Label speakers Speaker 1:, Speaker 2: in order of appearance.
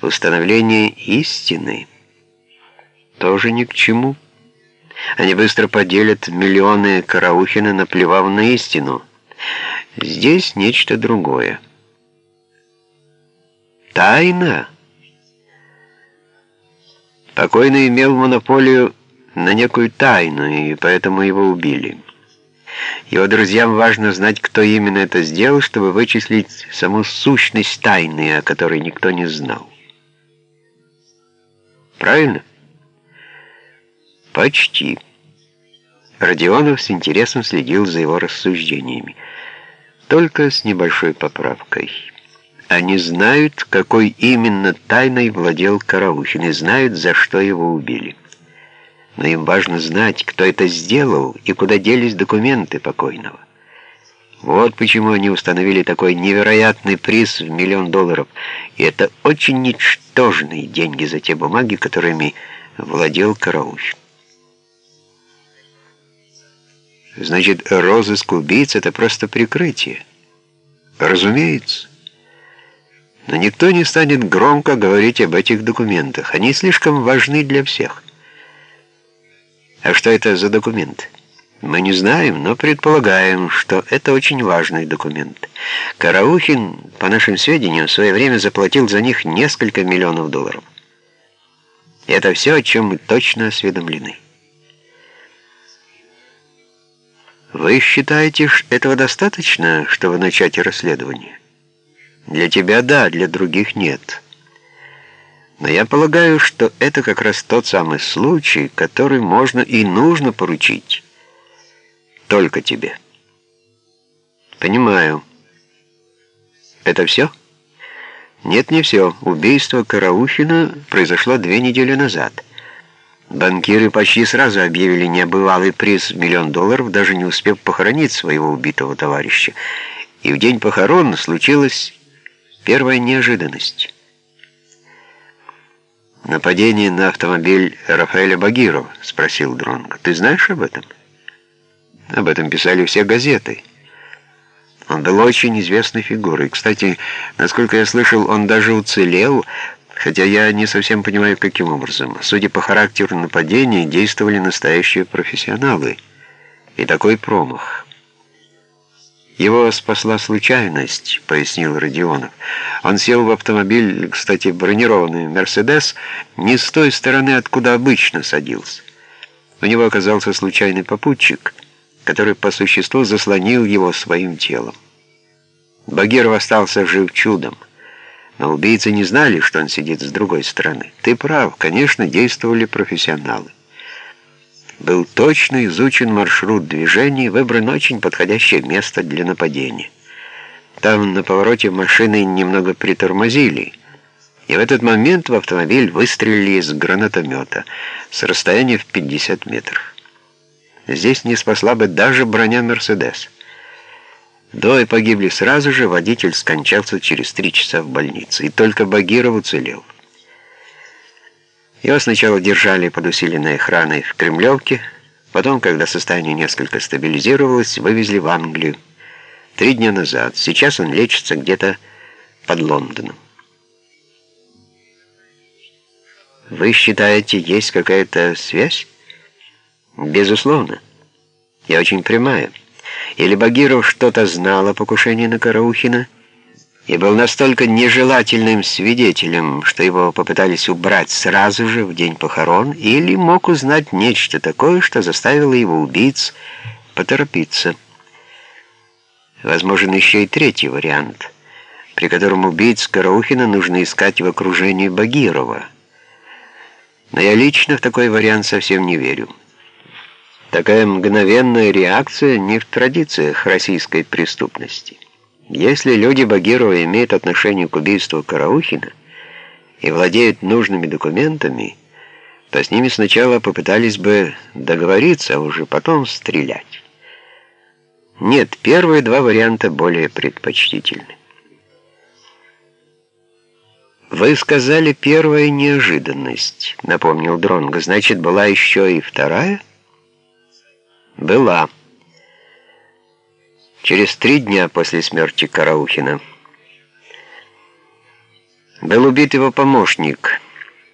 Speaker 1: Установление истины тоже ни к чему. Они быстро поделят миллионы Караухина, наплевав на истину. Здесь нечто другое. Тайна. Покойный имел монополию на некую тайну, и поэтому его убили. Его друзьям важно знать, кто именно это сделал, чтобы вычислить саму сущность тайны, о которой никто не знал. Правильно? Почти. Родионов с интересом следил за его рассуждениями. Только с небольшой поправкой. Они знают, какой именно тайной владел Караухин, и знают, за что его убили. Но им важно знать, кто это сделал и куда делись документы покойного. Вот почему они установили такой невероятный приз в миллион долларов. И это очень ничтожные деньги за те бумаги, которыми владел Караухин. Значит, розыск убийц — это просто прикрытие. Разумеется. Но никто не станет громко говорить об этих документах. Они слишком важны для всех. А что это за документ? Мы не знаем, но предполагаем, что это очень важный документ. Караухин, по нашим сведениям, в свое время заплатил за них несколько миллионов долларов. Это все, о чем мы точно осведомлены. Вы считаете, что этого достаточно, чтобы начать расследование? Для тебя да, для других нет. Но я полагаю, что это как раз тот самый случай, который можно и нужно поручить только тебе. Понимаю. Это все? Нет, не все. Убийство Караухина произошло две недели назад. Банкиры почти сразу объявили небывалый приз в миллион долларов, даже не успев похоронить своего убитого товарища. И в день похорон случилась первая неожиданность. «Нападение на автомобиль Рафаэля Багирова?» — спросил Дронго. «Ты знаешь об этом?» «Об этом писали все газеты». Он был очень известной фигурой. Кстати, насколько я слышал, он даже уцелел, хотя я не совсем понимаю, каким образом. Судя по характеру нападения, действовали настоящие профессионалы. И такой промах. «Его спасла случайность», — пояснил Родионов. Он сел в автомобиль, кстати, бронированный «Мерседес», не с той стороны, откуда обычно садился. У него оказался случайный попутчик, который по существу заслонил его своим телом. Багиров остался жив чудом. Но убийцы не знали, что он сидит с другой стороны. Ты прав, конечно, действовали профессионалы. Был точно изучен маршрут движения, выбрано очень подходящее место для нападения. Там на повороте машины немного притормозили, и в этот момент в автомобиль выстрелили из гранатомета с расстояния в 50 метров. Здесь не спасла бы даже броня «Мерседес». Двое погибли сразу же, водитель скончался через три часа в больнице, и только Багиров уцелел. Его сначала держали под усиленной охраной в Кремлевке, потом, когда состояние несколько стабилизировалось, вывезли в Англию. Три дня назад. Сейчас он лечится где-то под Лондоном. Вы считаете, есть какая-то связь? Безусловно. Я очень прямая. Или Багиров что-то знал о покушении на Караухина и был настолько нежелательным свидетелем, что его попытались убрать сразу же в день похорон, или мог узнать нечто такое, что заставило его убийц поторопиться. Возможен еще и третий вариант, при котором убийц Караухина нужно искать в окружении Багирова. Но я лично в такой вариант совсем не верю. Такая мгновенная реакция не в традициях российской преступности. Если люди Багирова имеют отношение к убийству Караухина и владеют нужными документами, то с ними сначала попытались бы договориться, а уже потом стрелять. Нет, первые два варианта более предпочтительны. «Вы сказали первая неожиданность», — напомнил Дронго. «Значит, была еще и вторая?» Была. Через три дня после смерти Караухина. Был убит его помощник,